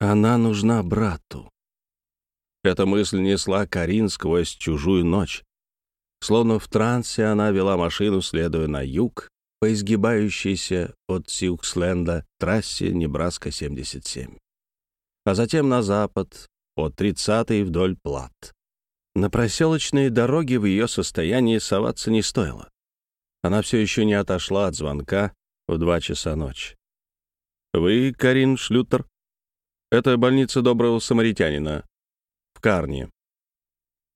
Она нужна брату. Эта мысль несла Карин сквозь чужую ночь. Словно в трансе она вела машину, следуя на юг, по изгибающейся от Сиуксленда трассе Небраска-77, а затем на запад, от 30-й вдоль Плат. На проселочные дороги в ее состоянии соваться не стоило. Она все еще не отошла от звонка в два часа ночи. «Вы, Карин Шлютер?» «Это больница доброго самаритянина в Карне.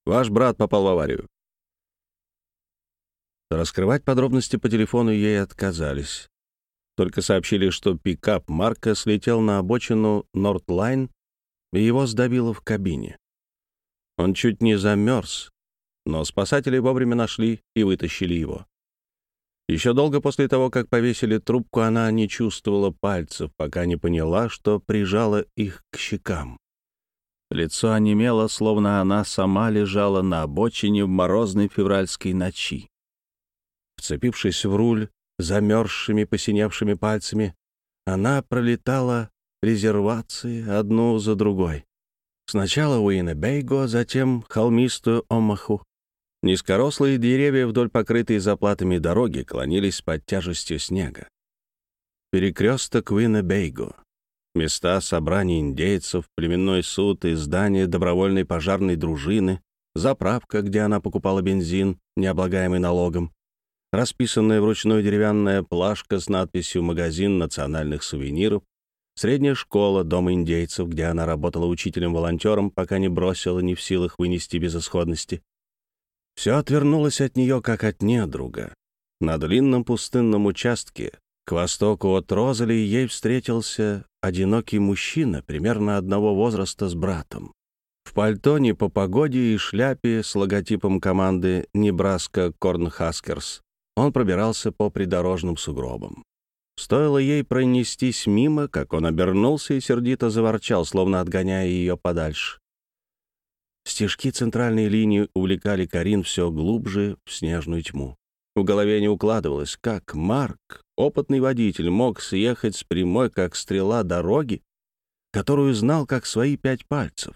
Ваш брат попал в аварию». Раскрывать подробности по телефону ей отказались. Только сообщили, что пикап Марка слетел на обочину Нортлайн, и его сдавило в кабине. Он чуть не замерз, но спасатели вовремя нашли и вытащили его. Еще долго после того, как повесили трубку, она не чувствовала пальцев, пока не поняла, что прижала их к щекам. Лицо онемело, словно она сама лежала на обочине в морозной февральской ночи. Вцепившись в руль замерзшими, посиневшими пальцами, она пролетала резервации одну за другой. Сначала Уиннебейго, затем холмистую Омаху. Низкорослые деревья вдоль покрытой заплатами дороги клонились под тяжестью снега. Перекресток Уиннебейго. Места собраний индейцев, племенной суд и здание добровольной пожарной дружины, заправка, где она покупала бензин, не облагаемый налогом, расписанная вручную деревянная плашка с надписью «Магазин национальных сувениров», Средняя школа, дом индейцев, где она работала учителем-волонтером, пока не бросила, не в силах вынести безысходности. Все отвернулось от нее, как от недруга. На длинном пустынном участке, к востоку от Розали, ей встретился одинокий мужчина, примерно одного возраста с братом. В пальто не по погоде и шляпе с логотипом команды «Небраска Корнхаскерс» он пробирался по придорожным сугробам. Стоило ей пронестись мимо, как он обернулся и сердито заворчал, словно отгоняя ее подальше. Стежки центральной линии увлекали Карин все глубже в снежную тьму. В голове не укладывалось, как Марк, опытный водитель, мог съехать с прямой, как стрела, дороги, которую знал как свои пять пальцев.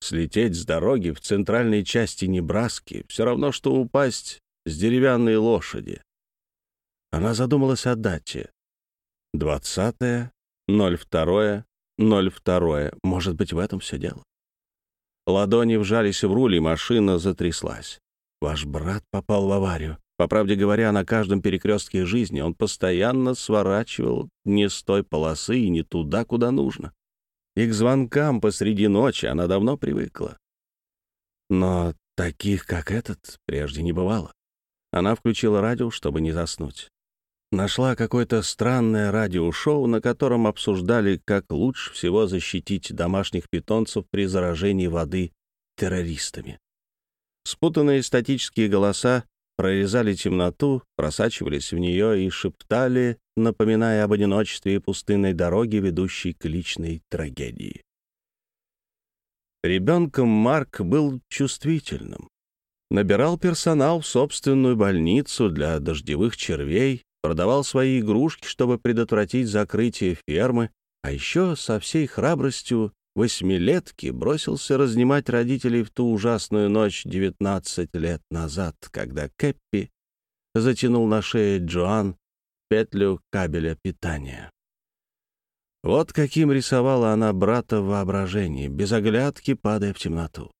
Слететь с дороги в центральной части Небраски — все равно, что упасть с деревянной лошади. Она задумалась о дате. Двадцатое, ноль второе, ноль второе. Может быть, в этом все дело. Ладони вжались в руль, и машина затряслась. Ваш брат попал в аварию. По правде говоря, на каждом перекрестке жизни он постоянно сворачивал не с той полосы и не туда, куда нужно. И к звонкам посреди ночи она давно привыкла. Но таких, как этот, прежде не бывало. Она включила радио, чтобы не заснуть нашла какое-то странное радиошоу, на котором обсуждали, как лучше всего защитить домашних питомцев при заражении воды террористами. Спутанные статические голоса прорезали темноту, просачивались в нее и шептали, напоминая об одиночестве и пустынной дороге, ведущей к личной трагедии. Ребенком Марк был чувствительным. Набирал персонал в собственную больницу для дождевых червей, продавал свои игрушки, чтобы предотвратить закрытие фермы, а еще со всей храбростью восьмилетки бросился разнимать родителей в ту ужасную ночь 19 лет назад, когда Кэппи затянул на шее Джоан петлю кабеля питания. Вот каким рисовала она брата в воображении, без оглядки падая в темноту.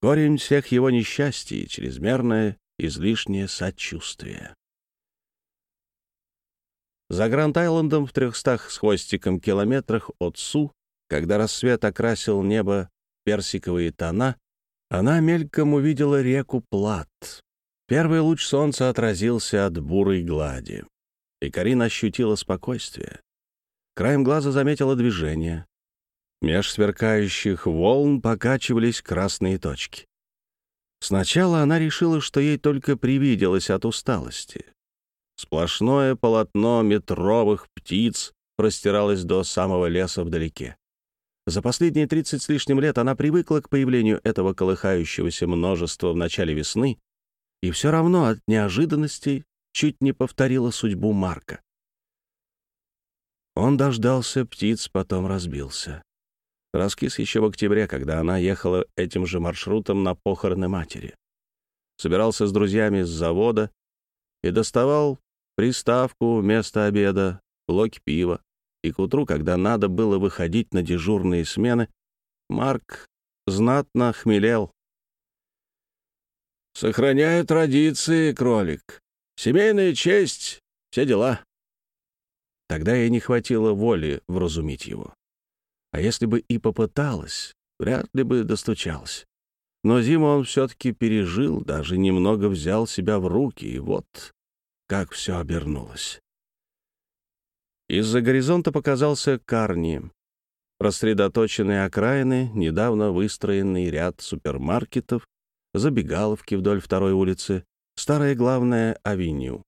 Корень всех его несчастий — чрезмерное излишнее сочувствие. За Гранд-Айлендом в трехстах с хвостиком километрах от Су, когда рассвет окрасил небо персиковые тона, она мельком увидела реку Плат. Первый луч солнца отразился от бурой глади, и Карина ощутила спокойствие. Краем глаза заметила движение. Меж сверкающих волн покачивались красные точки. Сначала она решила, что ей только привиделось от усталости. Сплошное полотно метровых птиц простиралось до самого леса вдалеке. За последние 30 с лишним лет она привыкла к появлению этого колыхающегося множества в начале весны и все равно от неожиданностей чуть не повторила судьбу Марка. Он дождался птиц, потом разбился. Раскис еще в октябре, когда она ехала этим же маршрутом на похороны матери. Собирался с друзьями с завода и доставал приставку вместо обеда, блоки пива. И к утру, когда надо было выходить на дежурные смены, Марк знатно хмелел. «Сохраняю традиции, кролик. Семейная честь, все дела». Тогда ей не хватило воли вразумить его. А если бы и попыталась, вряд ли бы достучалась. Но зиму он все-таки пережил, даже немного взял себя в руки, и вот как все обернулось. Из-за горизонта показался Карни. Рассредоточенные окраины, недавно выстроенный ряд супермаркетов, забегаловки вдоль второй улицы, старая главная авеню.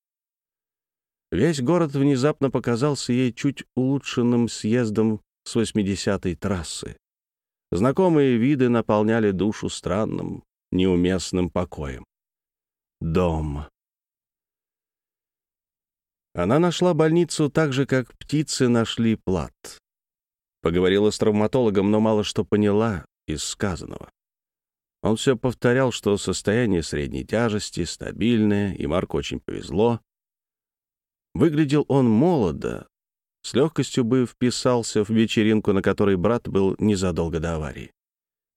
Весь город внезапно показался ей чуть улучшенным съездом с 80-й трассы. Знакомые виды наполняли душу странным, неуместным покоем. Дом. Она нашла больницу так же, как птицы нашли плат. Поговорила с травматологом, но мало что поняла из сказанного. Он все повторял, что состояние средней тяжести стабильное, и Марку очень повезло. Выглядел он молодо, с легкостью бы вписался в вечеринку, на которой брат был незадолго до аварии.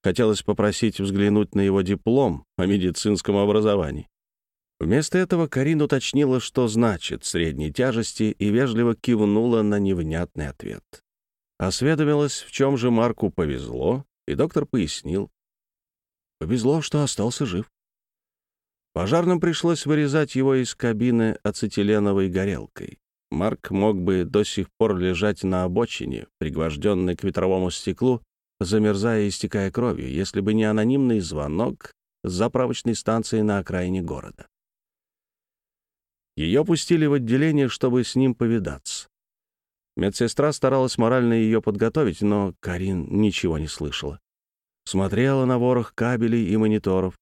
Хотелось попросить взглянуть на его диплом о медицинском образовании. Вместо этого Карин уточнила, что значит средней тяжести, и вежливо кивнула на невнятный ответ. Осведомилась, в чем же Марку повезло, и доктор пояснил. Повезло, что остался жив. Пожарным пришлось вырезать его из кабины ацетиленовой горелкой. Марк мог бы до сих пор лежать на обочине, пригвожденный к ветровому стеклу, замерзая и истекая кровью, если бы не анонимный звонок с заправочной станции на окраине города. Ее пустили в отделение, чтобы с ним повидаться. Медсестра старалась морально ее подготовить, но Карин ничего не слышала. Смотрела на ворох кабелей и мониторов.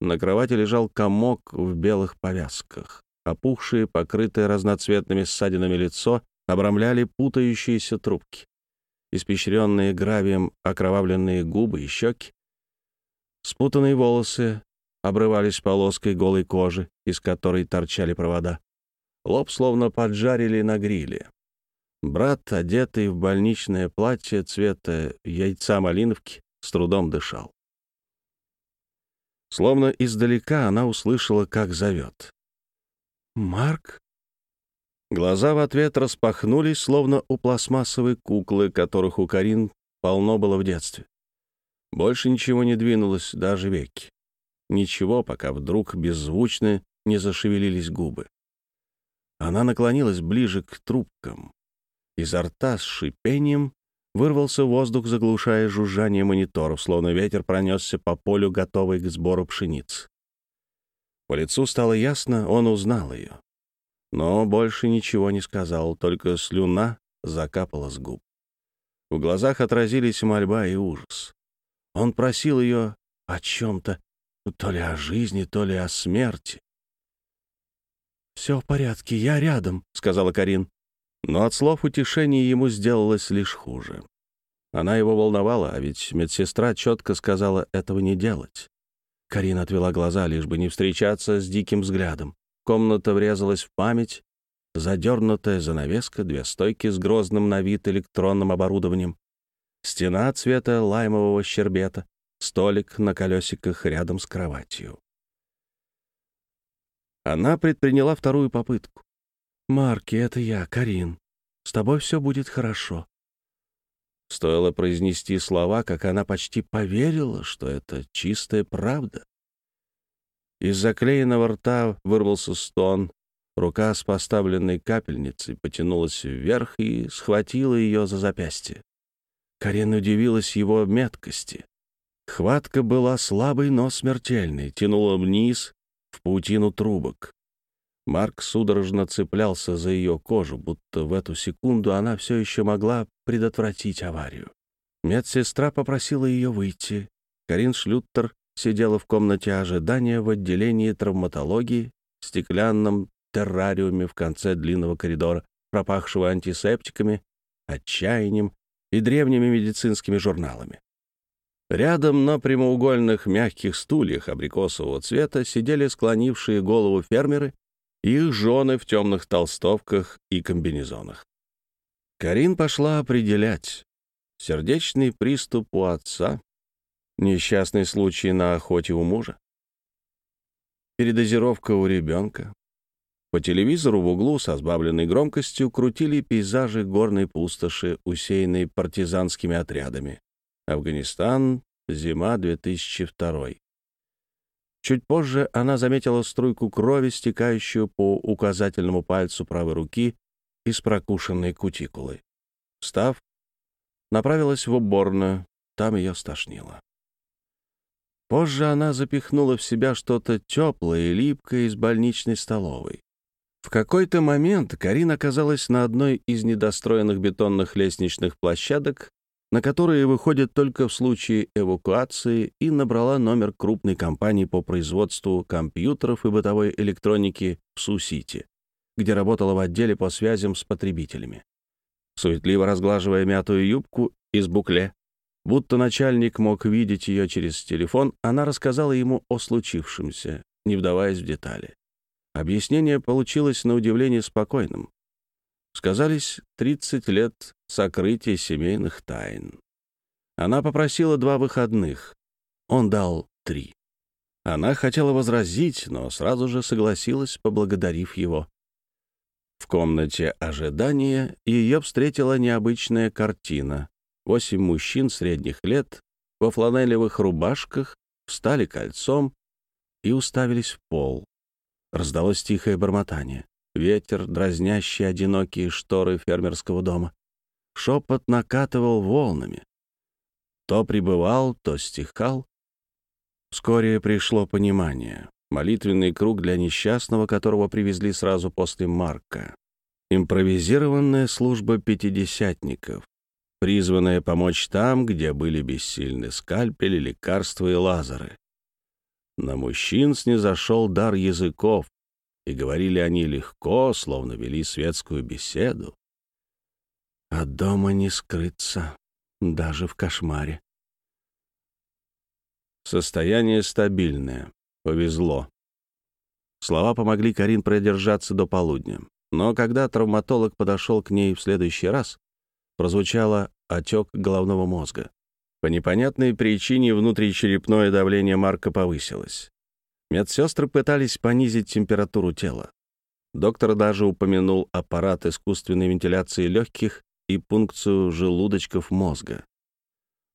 На кровати лежал комок в белых повязках. Опухшие, покрытые разноцветными ссадинами лицо обрамляли путающиеся трубки. Испещренные гравием окровавленные губы и щеки. Спутанные волосы обрывались полоской голой кожи, из которой торчали провода. Лоб словно поджарили на гриле. Брат, одетый в больничное платье цвета яйца малиновки, с трудом дышал. Словно издалека она услышала, как зовет. «Марк?» Глаза в ответ распахнулись, словно у пластмассовой куклы, которых у Карин полно было в детстве. Больше ничего не двинулось, даже веки. Ничего, пока вдруг беззвучно не зашевелились губы. Она наклонилась ближе к трубкам. Изо рта с шипением вырвался воздух, заглушая жужжание мониторов, словно ветер пронесся по полю, готовый к сбору пшениц. По лицу стало ясно, он узнал ее. Но больше ничего не сказал, только слюна закапала с губ. В глазах отразились мольба и ужас. Он просил ее о чем-то, то ли о жизни, то ли о смерти. «Все в порядке, я рядом», — сказала Карин. Но от слов утешения ему сделалось лишь хуже. Она его волновала, а ведь медсестра четко сказала этого не делать. Карина отвела глаза, лишь бы не встречаться с диким взглядом. Комната врезалась в память. Задернутая занавеска, две стойки с грозным на вид электронным оборудованием, стена цвета лаймового щербета, столик на колесиках рядом с кроватью. Она предприняла вторую попытку. «Марки, это я, Карин. С тобой все будет хорошо». Стоило произнести слова, как она почти поверила, что это чистая правда. Из заклеенного рта вырвался стон. Рука с поставленной капельницей потянулась вверх и схватила ее за запястье. Карин удивилась его меткости. Хватка была слабой, но смертельной, тянула вниз, в паутину трубок. Марк судорожно цеплялся за ее кожу, будто в эту секунду она все еще могла предотвратить аварию. Медсестра попросила ее выйти. Карин Шлюттер сидела в комнате ожидания в отделении травматологии, в стеклянном террариуме в конце длинного коридора, пропахшего антисептиками отчаянием и древними медицинскими журналами. Рядом на прямоугольных мягких стульях абрикосового цвета сидели склонившие голову фермеры и их жены в темных толстовках и комбинезонах. Карин пошла определять. Сердечный приступ у отца, несчастный случай на охоте у мужа, передозировка у ребенка. По телевизору в углу со сбавленной громкостью крутили пейзажи горной пустоши, усеянной партизанскими отрядами. Афганистан, зима 2002. Чуть позже она заметила струйку крови, стекающую по указательному пальцу правой руки из прокушенной кутикулы. Встав, направилась в уборную, там ее стошнило. Позже она запихнула в себя что-то теплое и липкое из больничной столовой. В какой-то момент Карин оказалась на одной из недостроенных бетонных лестничных площадок, на которые выходят только в случае эвакуации, и набрала номер крупной компании по производству компьютеров и бытовой электроники в Су-Сити, где работала в отделе по связям с потребителями. Суетливо разглаживая мятую юбку из букле, будто начальник мог видеть ее через телефон, она рассказала ему о случившемся, не вдаваясь в детали. Объяснение получилось на удивление спокойным. Сказались 30 лет сокрытия семейных тайн. Она попросила два выходных. Он дал три. Она хотела возразить, но сразу же согласилась, поблагодарив его. В комнате ожидания ее встретила необычная картина. Восемь мужчин средних лет во фланелевых рубашках встали кольцом и уставились в пол. Раздалось тихое бормотание. Ветер, дразнящий одинокие шторы фермерского дома. Шепот накатывал волнами. То прибывал, то стихал. Вскоре пришло понимание. Молитвенный круг для несчастного, которого привезли сразу после Марка. Импровизированная служба пятидесятников, призванная помочь там, где были бессильны скальпели, лекарства и лазеры. На мужчин снизошел дар языков, и говорили они легко, словно вели светскую беседу. От дома не скрыться, даже в кошмаре. Состояние стабильное. Повезло. Слова помогли Карин продержаться до полудня. Но когда травматолог подошел к ней в следующий раз, прозвучало отек головного мозга. По непонятной причине внутричерепное давление Марка повысилось. Медсестры пытались понизить температуру тела. Доктор даже упомянул аппарат искусственной вентиляции легких и пункцию желудочков мозга.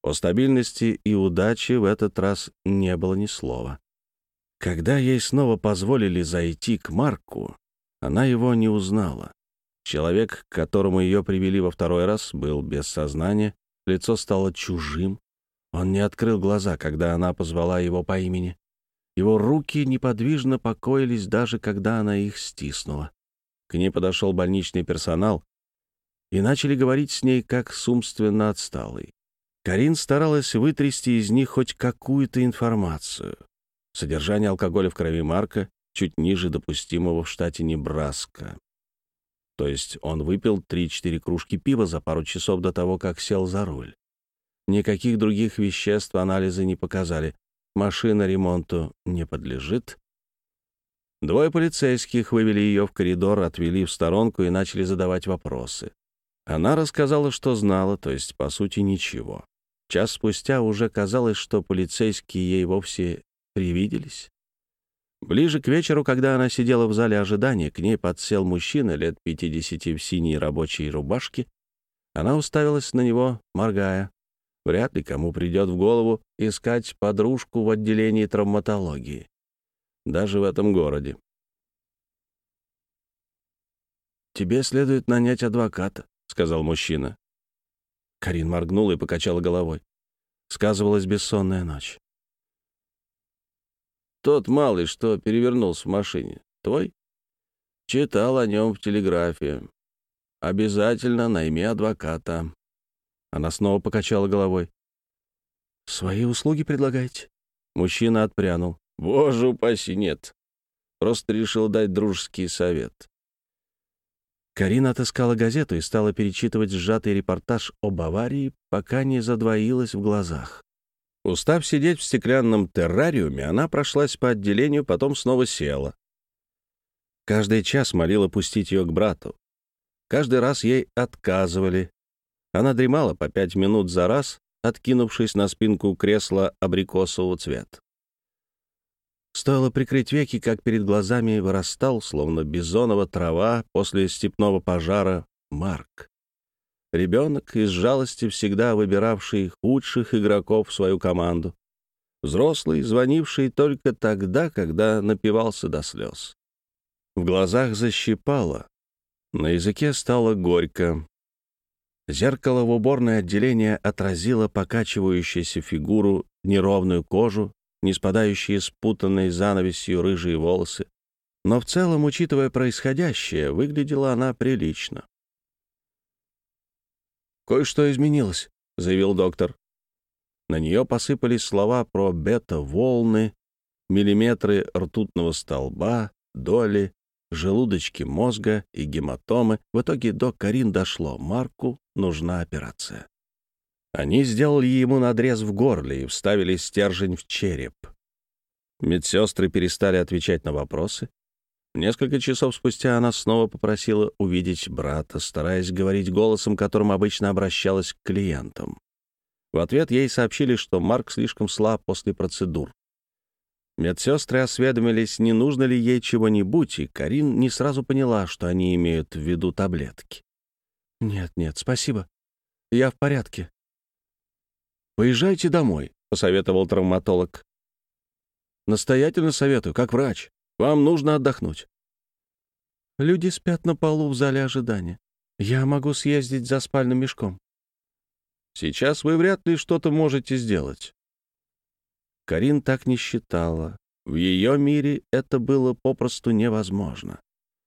О стабильности и удаче в этот раз не было ни слова. Когда ей снова позволили зайти к Марку, она его не узнала. Человек, к которому ее привели во второй раз, был без сознания Лицо стало чужим. Он не открыл глаза, когда она позвала его по имени. Его руки неподвижно покоились, даже когда она их стиснула. К ней подошел больничный персонал и начали говорить с ней как с умственно отсталой. Карин старалась вытрясти из них хоть какую-то информацию. Содержание алкоголя в крови Марка чуть ниже допустимого в штате Небраска. То есть он выпил 3-4 кружки пива за пару часов до того, как сел за руль. Никаких других веществ анализы не показали. Машина ремонту не подлежит. Двое полицейских вывели ее в коридор, отвели в сторонку и начали задавать вопросы. Она рассказала, что знала, то есть, по сути, ничего. Час спустя уже казалось, что полицейские ей вовсе привиделись. Ближе к вечеру, когда она сидела в зале ожидания, к ней подсел мужчина лет 50 в синей рабочей рубашке. Она уставилась на него, моргая. Вряд ли кому придет в голову искать подружку в отделении травматологии. Даже в этом городе. «Тебе следует нанять адвоката», — сказал мужчина. Карин моргнула и покачала головой. Сказывалась бессонная ночь. Тот малый, что перевернулся в машине. Твой? Читал о нем в телеграфе. Обязательно найми адвоката. Она снова покачала головой. «Свои услуги предлагаете?» Мужчина отпрянул. «Боже упаси, нет. Просто решил дать дружеский совет». Карина отыскала газету и стала перечитывать сжатый репортаж об аварии, пока не задвоилась в глазах. Устав сидеть в стеклянном террариуме, она прошлась по отделению, потом снова села. Каждый час молила пустить ее к брату. Каждый раз ей отказывали. Она дремала по пять минут за раз, откинувшись на спинку кресла абрикосового цвета. Стоило прикрыть веки, как перед глазами вырастал, словно бизонова трава после степного пожара, Марк. Ребенок из жалости, всегда выбиравший худших игроков в свою команду. Взрослый, звонивший только тогда, когда напивался до слез. В глазах защипало, на языке стало горько. Зеркало в уборное отделение отразило покачивающуюся фигуру, неровную кожу, не спадающие спутанной занавесью рыжие волосы. Но в целом, учитывая происходящее, выглядела она прилично. «Кое-что изменилось», — заявил доктор. На нее посыпались слова про бета-волны, миллиметры ртутного столба, доли, желудочки мозга и гематомы. В итоге до Карин дошло. Марку нужна операция. Они сделали ему надрез в горле и вставили стержень в череп. Медсестры перестали отвечать на вопросы. Несколько часов спустя она снова попросила увидеть брата, стараясь говорить голосом, которым обычно обращалась к клиентам. В ответ ей сообщили, что Марк слишком слаб после процедур. Медсестры осведомились, не нужно ли ей чего-нибудь, и Карин не сразу поняла, что они имеют в виду таблетки. «Нет, нет, спасибо. Я в порядке». «Поезжайте домой», — посоветовал травматолог. «Настоятельно советую, как врач. Вам нужно отдохнуть». «Люди спят на полу в зале ожидания. Я могу съездить за спальным мешком». «Сейчас вы вряд ли что-то можете сделать. Карин так не считала. В ее мире это было попросту невозможно.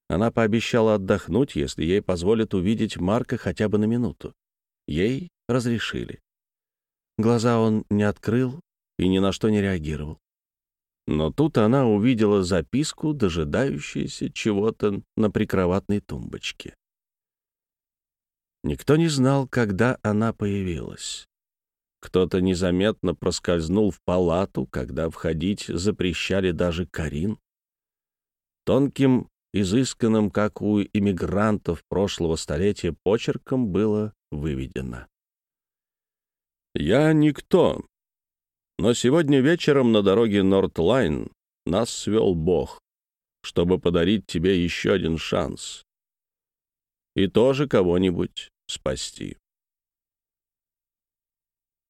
Она пообещала отдохнуть, если ей позволят увидеть Марка хотя бы на минуту. Ей разрешили. Глаза он не открыл и ни на что не реагировал. Но тут она увидела записку, дожидающуюся чего-то на прикроватной тумбочке. Никто не знал, когда она появилась. Кто-то незаметно проскользнул в палату, когда входить запрещали даже Карин. Тонким, изысканным, как у иммигрантов прошлого столетия, почерком было выведено. «Я никто, но сегодня вечером на дороге Нортлайн нас свел Бог, чтобы подарить тебе еще один шанс и тоже кого-нибудь спасти».